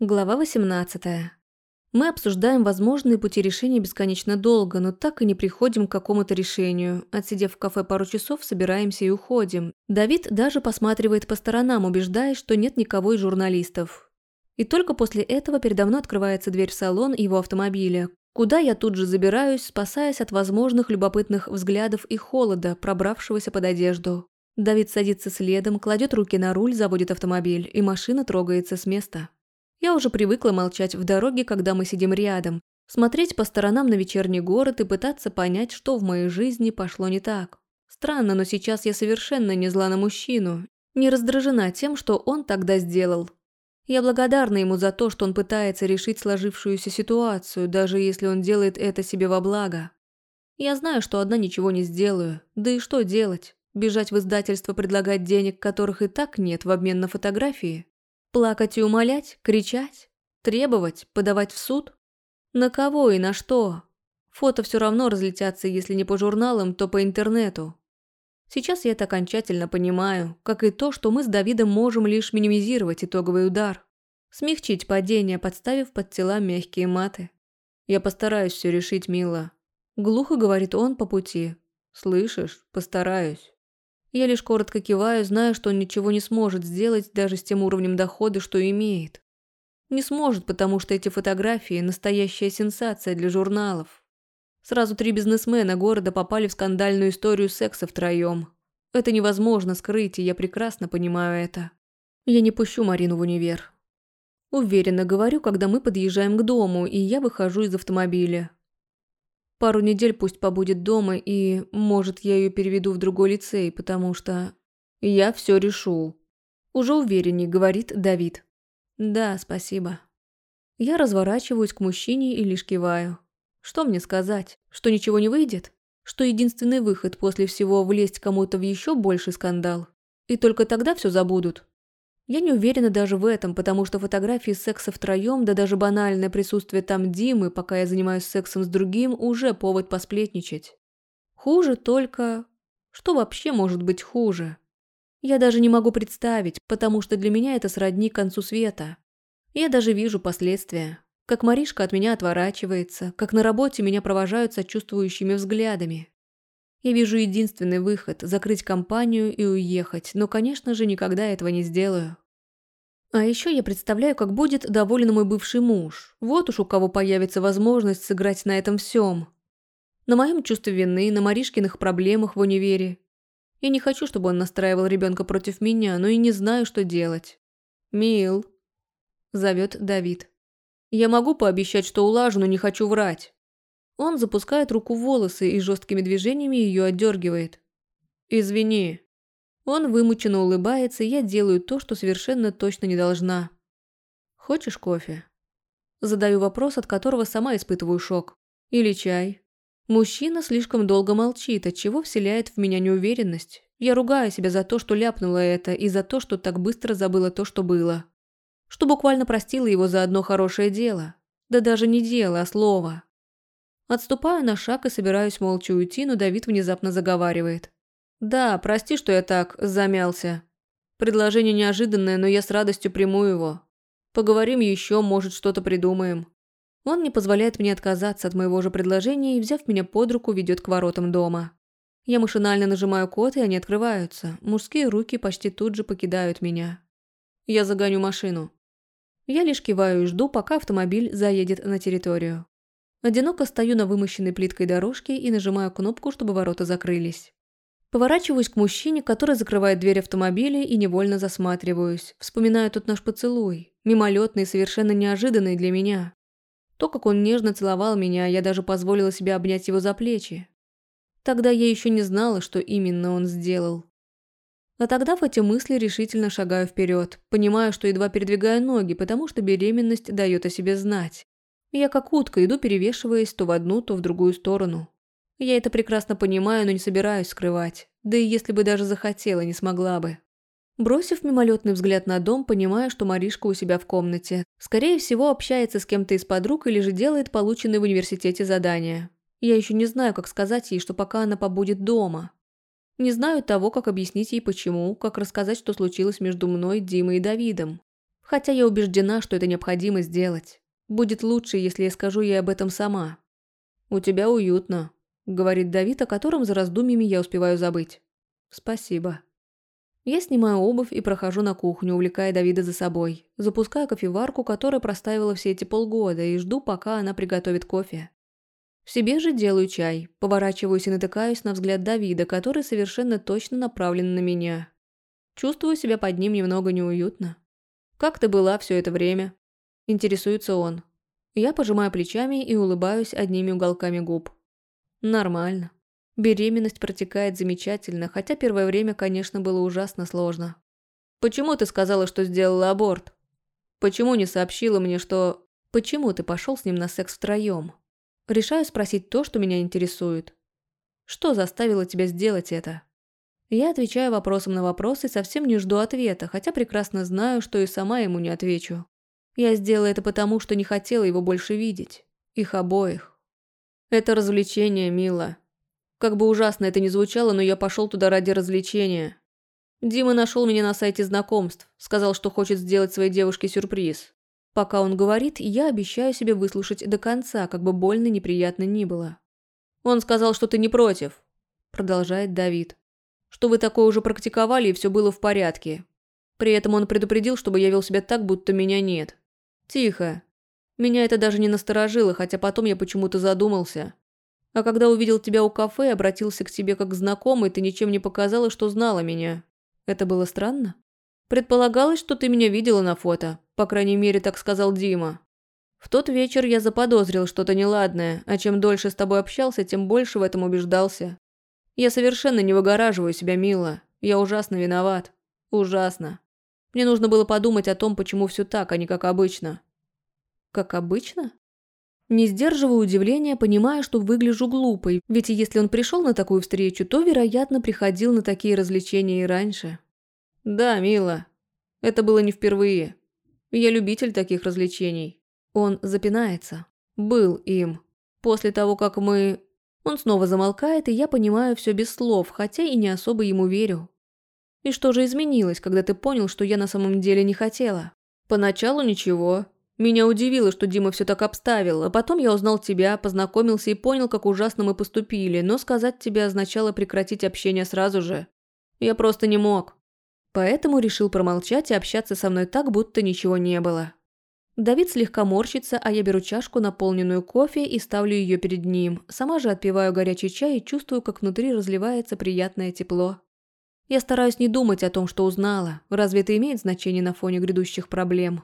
Глава 18. Мы обсуждаем возможные пути решения бесконечно долго, но так и не приходим к какому-то решению. Отсидев в кафе пару часов, собираемся и уходим. Давид даже посматривает по сторонам, убеждаясь, что нет никого из журналистов. И только после этого передо мной открывается дверь в салон его автомобиля, куда я тут же забираюсь, спасаясь от возможных любопытных взглядов и холода, пробравшегося под одежду. Давид садится следом, кладет руки на руль, заводит автомобиль, и машина трогается с места. Я уже привыкла молчать в дороге, когда мы сидим рядом, смотреть по сторонам на вечерний город и пытаться понять, что в моей жизни пошло не так. Странно, но сейчас я совершенно не зла на мужчину, не раздражена тем, что он тогда сделал. Я благодарна ему за то, что он пытается решить сложившуюся ситуацию, даже если он делает это себе во благо. Я знаю, что одна ничего не сделаю, да и что делать? Бежать в издательство предлагать денег, которых и так нет в обмен на фотографии? Плакать и умолять, кричать, требовать, подавать в суд? На кого и на что? Фото все равно разлетятся, если не по журналам, то по интернету. Сейчас я это окончательно понимаю, как и то, что мы с Давидом можем лишь минимизировать итоговый удар. Смягчить падение, подставив под тела мягкие маты. Я постараюсь все решить, мила. Глухо говорит он по пути. Слышишь? Постараюсь. Я лишь коротко киваю, зная, что он ничего не сможет сделать даже с тем уровнем дохода, что имеет. Не сможет, потому что эти фотографии – настоящая сенсация для журналов. Сразу три бизнесмена города попали в скандальную историю секса втроем. Это невозможно скрыть, и я прекрасно понимаю это. Я не пущу Марину в универ. Уверенно говорю, когда мы подъезжаем к дому, и я выхожу из автомобиля. Пару недель пусть побудет дома, и, может, я ее переведу в другой лицей, потому что... Я все решу. Уже уверенней, говорит Давид. Да, спасибо. Я разворачиваюсь к мужчине и лишь киваю. Что мне сказать? Что ничего не выйдет? Что единственный выход после всего влезть кому-то в еще больший скандал? И только тогда все забудут? Я не уверена даже в этом, потому что фотографии секса втроем, да даже банальное присутствие там Димы, пока я занимаюсь сексом с другим, уже повод посплетничать. Хуже только... Что вообще может быть хуже? Я даже не могу представить, потому что для меня это сродни концу света. Я даже вижу последствия. Как Маришка от меня отворачивается, как на работе меня провожают сочувствующими взглядами. Я вижу единственный выход – закрыть компанию и уехать, но, конечно же, никогда этого не сделаю. А еще я представляю, как будет доволен мой бывший муж. Вот уж у кого появится возможность сыграть на этом всем. На моем чувстве вины, на Маришкиных проблемах в универе. Я не хочу, чтобы он настраивал ребенка против меня, но и не знаю, что делать. «Мил», – зовет Давид. «Я могу пообещать, что улажу, но не хочу врать». Он запускает руку в волосы и жесткими движениями ее отдергивает. «Извини». Он вымученно улыбается, и я делаю то, что совершенно точно не должна. «Хочешь кофе?» Задаю вопрос, от которого сама испытываю шок. «Или чай?» Мужчина слишком долго молчит, отчего вселяет в меня неуверенность. Я ругаю себя за то, что ляпнула это, и за то, что так быстро забыла то, что было. Что буквально простила его за одно хорошее дело. Да даже не дело, а слово. Отступаю на шаг и собираюсь молча уйти, но Давид внезапно заговаривает. «Да, прости, что я так замялся. Предложение неожиданное, но я с радостью приму его. Поговорим еще, может, что-то придумаем». Он не позволяет мне отказаться от моего же предложения и, взяв меня под руку, ведет к воротам дома. Я машинально нажимаю код, и они открываются. Мужские руки почти тут же покидают меня. Я загоню машину. Я лишь киваю и жду, пока автомобиль заедет на территорию. Одиноко стою на вымощенной плиткой дорожке и нажимаю кнопку, чтобы ворота закрылись. Поворачиваюсь к мужчине, который закрывает дверь автомобиля и невольно засматриваюсь. Вспоминаю тот наш поцелуй, мимолетный и совершенно неожиданный для меня. То, как он нежно целовал меня, я даже позволила себе обнять его за плечи. Тогда я еще не знала, что именно он сделал. А тогда в эти мысли решительно шагаю вперед, понимаю, что едва передвигаю ноги, потому что беременность дает о себе знать. Я как утка иду, перевешиваясь то в одну, то в другую сторону. Я это прекрасно понимаю, но не собираюсь скрывать. Да и если бы даже захотела, не смогла бы. Бросив мимолетный взгляд на дом, понимаю, что Маришка у себя в комнате. Скорее всего, общается с кем-то из подруг или же делает полученные в университете задания. Я еще не знаю, как сказать ей, что пока она побудет дома. Не знаю того, как объяснить ей почему, как рассказать, что случилось между мной, Димой и Давидом. Хотя я убеждена, что это необходимо сделать. Будет лучше, если я скажу ей об этом сама. «У тебя уютно», — говорит Давид, о котором за раздумьями я успеваю забыть. «Спасибо». Я снимаю обувь и прохожу на кухню, увлекая Давида за собой. Запускаю кофеварку, которая проставила все эти полгода, и жду, пока она приготовит кофе. В себе же делаю чай, поворачиваюсь и натыкаюсь на взгляд Давида, который совершенно точно направлен на меня. Чувствую себя под ним немного неуютно. «Как ты была все это время?» Интересуется он. Я пожимаю плечами и улыбаюсь одними уголками губ. Нормально. Беременность протекает замечательно, хотя первое время, конечно, было ужасно сложно. «Почему ты сказала, что сделала аборт? Почему не сообщила мне, что...» «Почему ты пошел с ним на секс втроем?» Решаю спросить то, что меня интересует. «Что заставило тебя сделать это?» Я отвечаю вопросом на вопрос и совсем не жду ответа, хотя прекрасно знаю, что и сама ему не отвечу. Я сделала это потому, что не хотела его больше видеть. Их обоих. Это развлечение, мило. Как бы ужасно это ни звучало, но я пошел туда ради развлечения. Дима нашел меня на сайте знакомств, сказал, что хочет сделать своей девушке сюрприз. Пока он говорит, я обещаю себе выслушать до конца, как бы больно неприятно ни было. Он сказал, что ты не против, продолжает Давид что вы такое уже практиковали и все было в порядке. При этом он предупредил, чтобы я вел себя так, будто меня нет. Тихо. Меня это даже не насторожило, хотя потом я почему-то задумался. А когда увидел тебя у кафе и обратился к тебе как к знакомой, ты ничем не показала, что знала меня. Это было странно? Предполагалось, что ты меня видела на фото. По крайней мере, так сказал Дима. В тот вечер я заподозрил что-то неладное, а чем дольше с тобой общался, тем больше в этом убеждался. Я совершенно не выгораживаю себя, мило. Я ужасно виноват. Ужасно. Мне нужно было подумать о том, почему все так, а не как обычно. Как обычно? Не сдерживаю удивления, понимая, что выгляжу глупой, ведь если он пришел на такую встречу, то, вероятно, приходил на такие развлечения и раньше. Да, мило. Это было не впервые. Я любитель таких развлечений. Он запинается. Был им. После того, как мы... Он снова замолкает, и я понимаю все без слов, хотя и не особо ему верю. И что же изменилось, когда ты понял, что я на самом деле не хотела? Поначалу ничего. Меня удивило, что Дима все так обставил, а потом я узнал тебя, познакомился и понял, как ужасно мы поступили, но сказать тебе означало прекратить общение сразу же. Я просто не мог. Поэтому решил промолчать и общаться со мной так, будто ничего не было. Давид слегка морщится, а я беру чашку, наполненную кофе, и ставлю ее перед ним. Сама же отпиваю горячий чай и чувствую, как внутри разливается приятное тепло. Я стараюсь не думать о том, что узнала. Разве это имеет значение на фоне грядущих проблем?